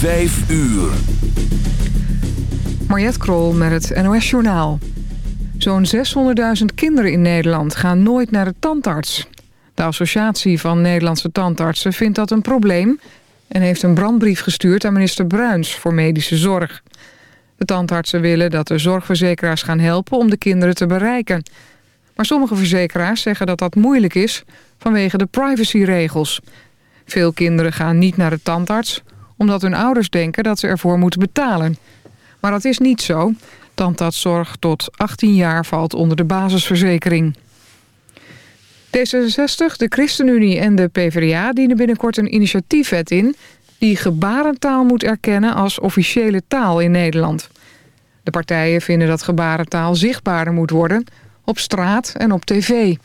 Vijf uur. Mariette Krol met het NOS Journaal. Zo'n 600.000 kinderen in Nederland gaan nooit naar de tandarts. De Associatie van Nederlandse Tandartsen vindt dat een probleem... en heeft een brandbrief gestuurd aan minister Bruins voor medische zorg. De tandartsen willen dat de zorgverzekeraars gaan helpen om de kinderen te bereiken. Maar sommige verzekeraars zeggen dat dat moeilijk is vanwege de privacyregels. Veel kinderen gaan niet naar de tandarts omdat hun ouders denken dat ze ervoor moeten betalen. Maar dat is niet zo. Tandartszorg tot 18 jaar valt onder de basisverzekering. D66, de ChristenUnie en de PvdA dienen binnenkort een initiatiefwet in... die gebarentaal moet erkennen als officiële taal in Nederland. De partijen vinden dat gebarentaal zichtbaarder moet worden... op straat en op tv.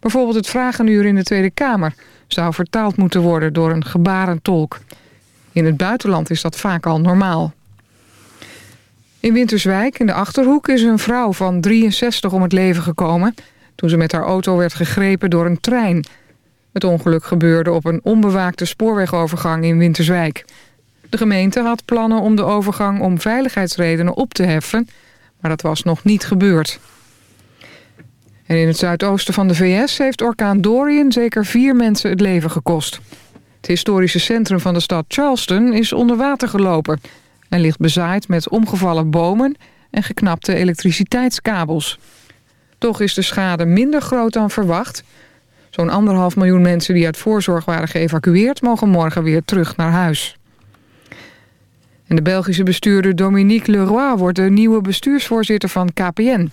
Bijvoorbeeld het vragenuur in de Tweede Kamer... zou vertaald moeten worden door een gebarentolk. In het buitenland is dat vaak al normaal. In Winterswijk, in de Achterhoek, is een vrouw van 63 om het leven gekomen... toen ze met haar auto werd gegrepen door een trein. Het ongeluk gebeurde op een onbewaakte spoorwegovergang in Winterswijk. De gemeente had plannen om de overgang om veiligheidsredenen op te heffen... maar dat was nog niet gebeurd. En in het zuidoosten van de VS heeft orkaan Dorian zeker vier mensen het leven gekost. Het historische centrum van de stad Charleston is onder water gelopen... en ligt bezaaid met omgevallen bomen en geknapte elektriciteitskabels. Toch is de schade minder groot dan verwacht. Zo'n anderhalf miljoen mensen die uit voorzorg waren geëvacueerd... mogen morgen weer terug naar huis. En de Belgische bestuurder Dominique Leroy wordt de nieuwe bestuursvoorzitter van KPN.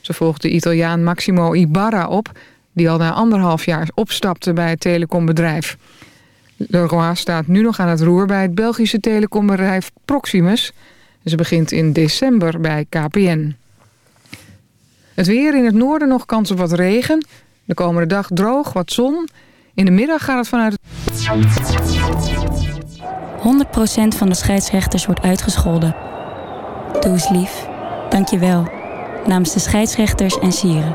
Ze volgt de Italiaan Maximo Ibarra op... die al na anderhalf jaar opstapte bij het telecombedrijf. Leroy staat nu nog aan het roer bij het Belgische telecombedrijf Proximus. Ze begint in december bij KPN. Het weer in het noorden nog kans op wat regen. De komende dag droog, wat zon. In de middag gaat het vanuit... 100% van de scheidsrechters wordt uitgescholden. Doe eens lief. Dank je wel. Namens de scheidsrechters en sieren.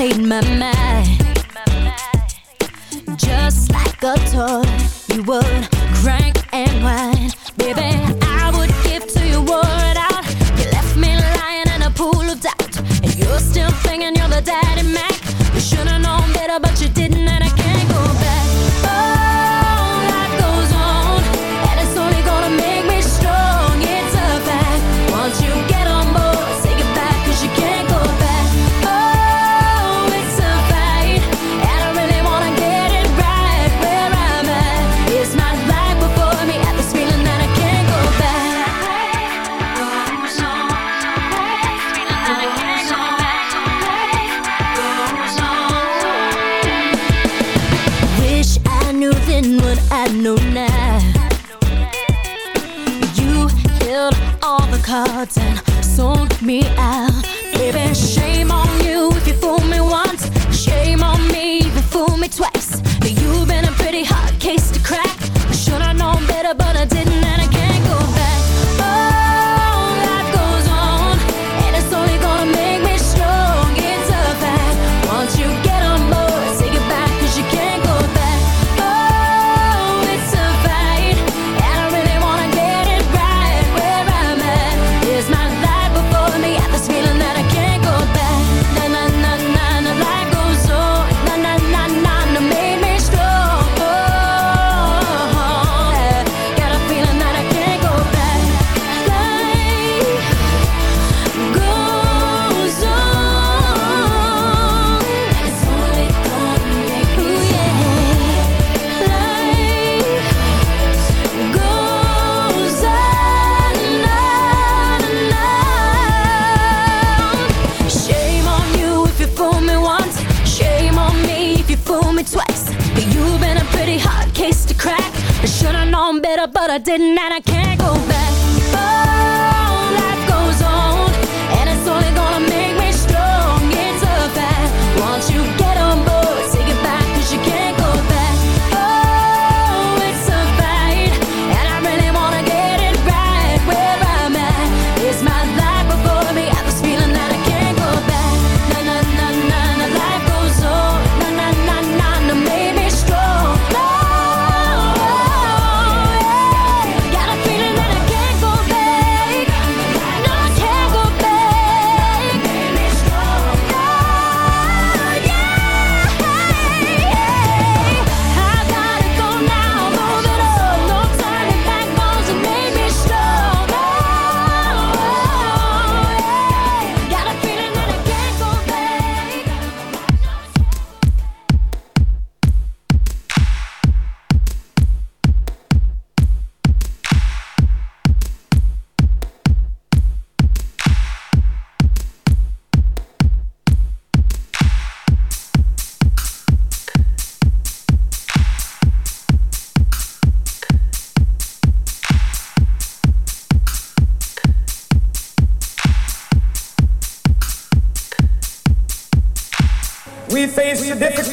Played my mind. Just like a toy, you would crank and whine. Baby, out and sold me out. I didn't, and I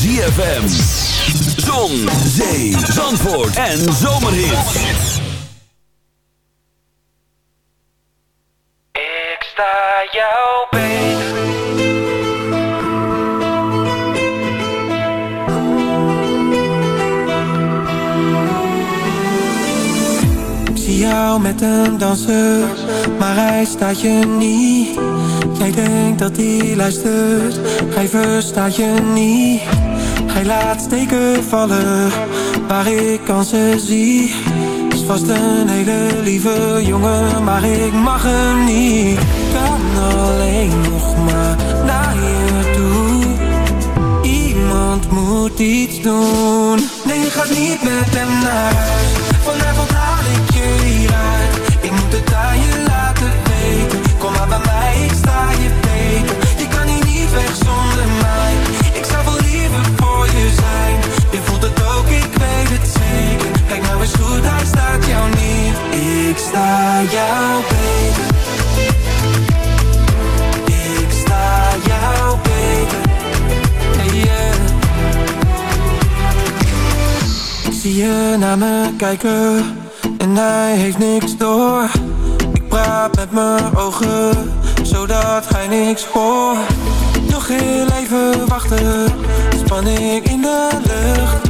ZFM. Zon, zee, zandvoort en zomerhit. Ik sta jou beter. Ik zie jou met een danser, maar hij staat je niet. Jij denkt dat hij luistert, hij verstaat je niet. Hij laat steken vallen, waar ik kansen zie. Is vast een hele lieve jongen, maar ik mag hem niet. Kan alleen nog maar naar je toe. Iemand moet iets doen. Nee, je gaat niet met hem naar huis. Vanavond haal ik Ik sta jou beter. Ik sta jou beter. Hey, yeah. Ik zie je naar me kijken en hij heeft niks door. Ik praat met mijn ogen, zodat hij niks hoort. Nog heel even wachten, spanning in de lucht.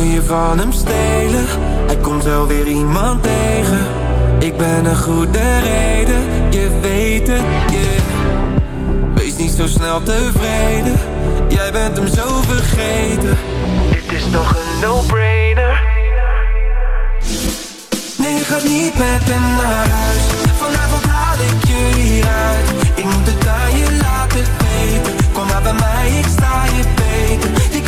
Me je van hem stelen. Hij komt wel weer iemand tegen. Ik ben een goede reden, je weet het, yeah. Wees niet zo snel tevreden, jij bent hem zo vergeten. Dit is toch een no-brainer? Nee, je gaat niet met hem naar huis. Vanavond haal ik je hieruit. Ik moet het aan je laten weten. Kom maar bij mij, ik sta je beter.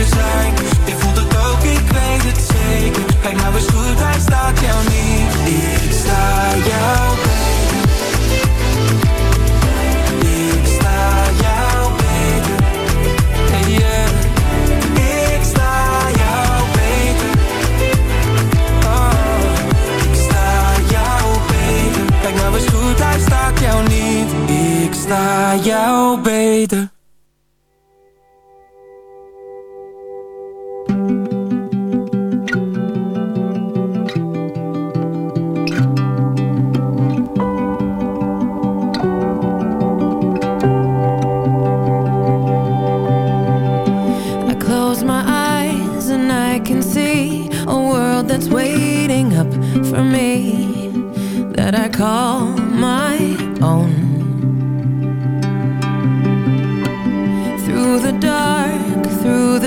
Je zijn. Je voelt het ook, ik weet het zeker. Kijk nou eens goed, hij staat jou niet. Ik sta jou beter. Ik sta jou beter. Hey, yeah. Ik sta jou beter. Oh, ik sta jou beter. Kijk nou eens goed, hij staat jou niet. Ik sta jou beter.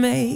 me.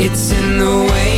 It's in the way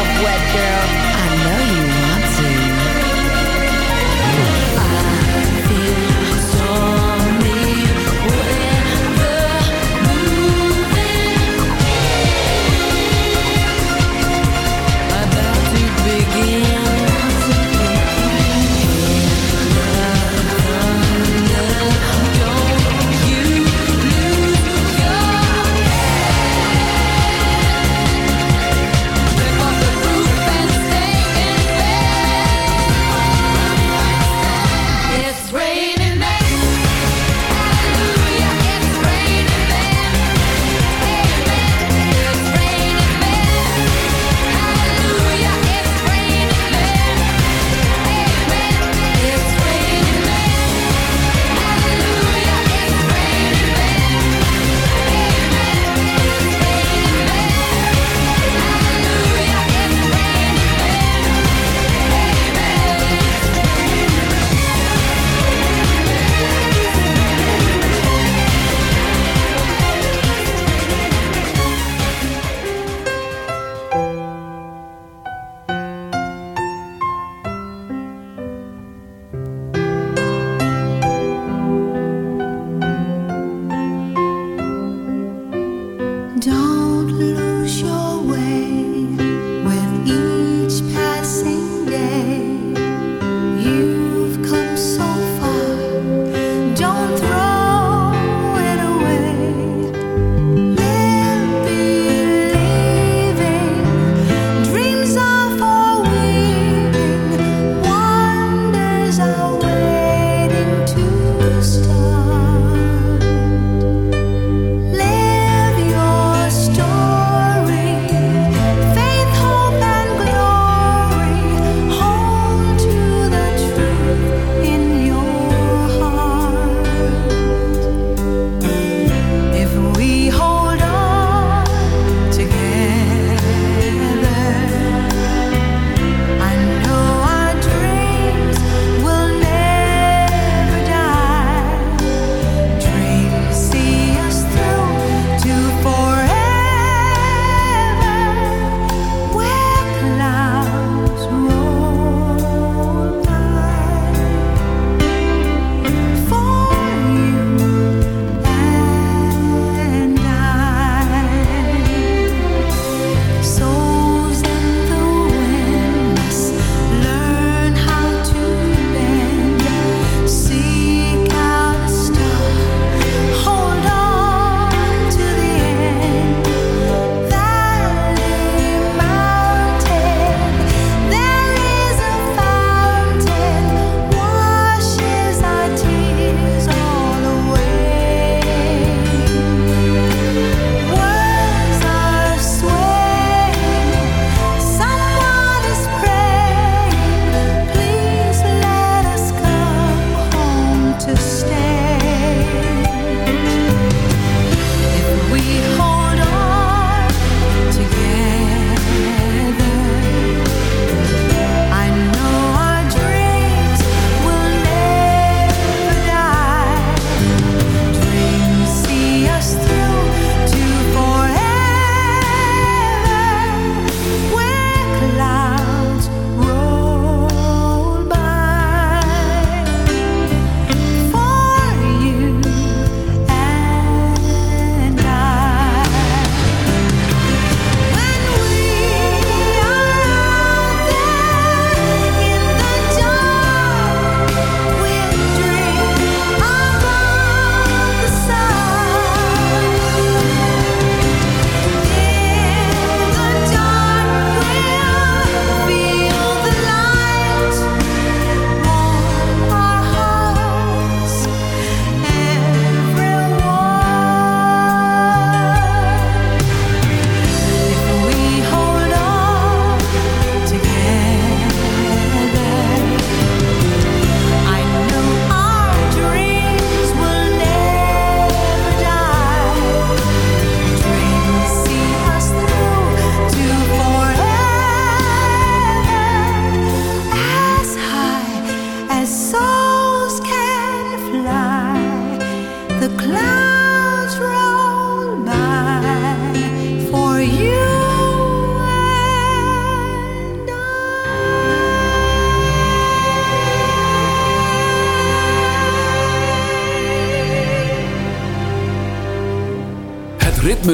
yourself wet, girl.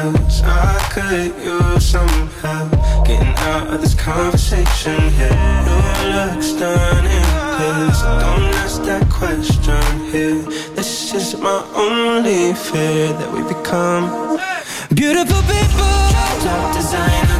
else. I could use some help getting out of this conversation here. Your looks done in pills. Don't ask that question here. This is my only fear that we become beautiful people. Top designer.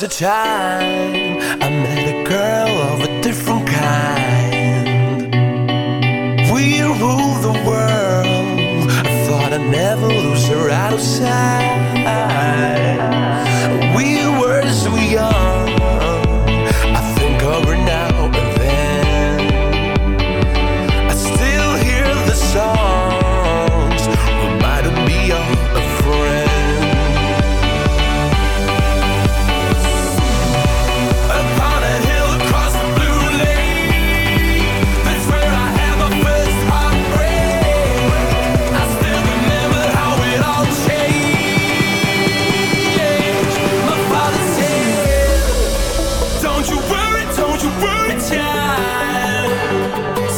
the time.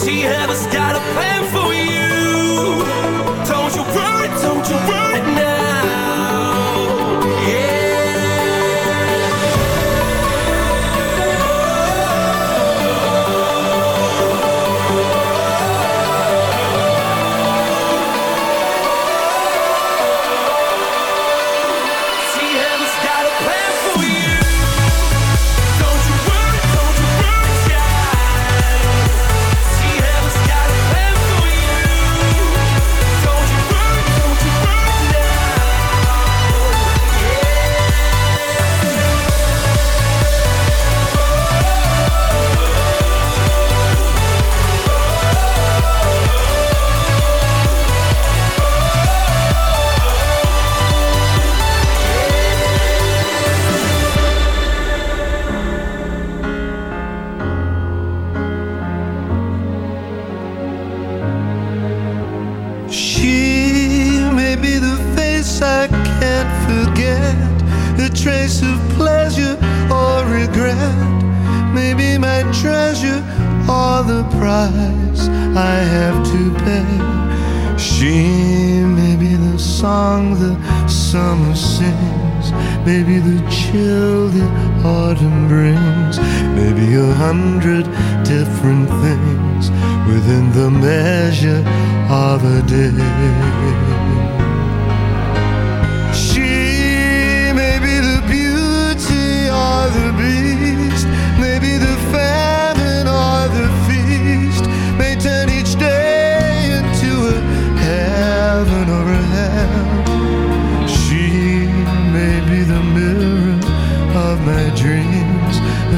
See ever stopped.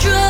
Drug,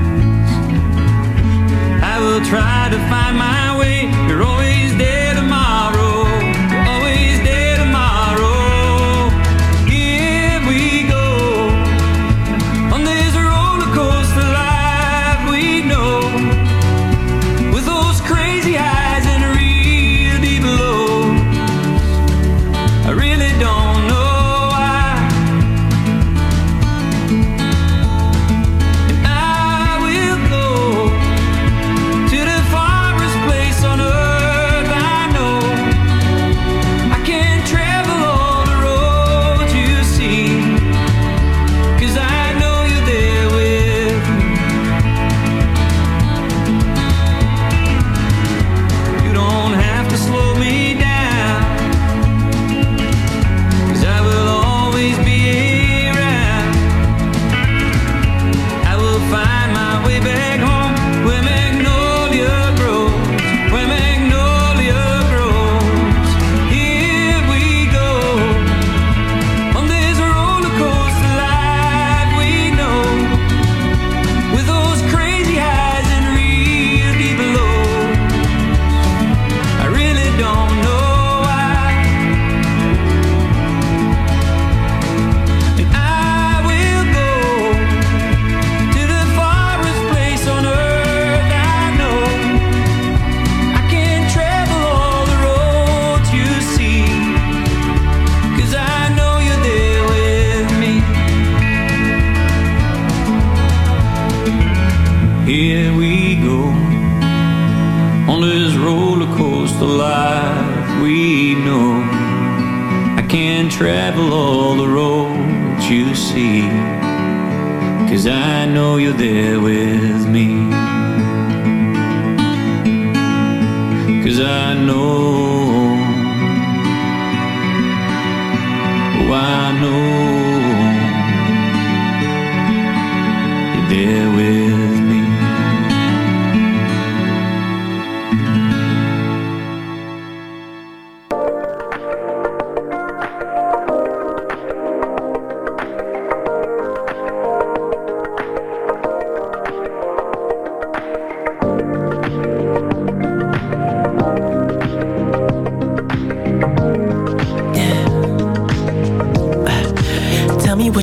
Will try to find my way. You're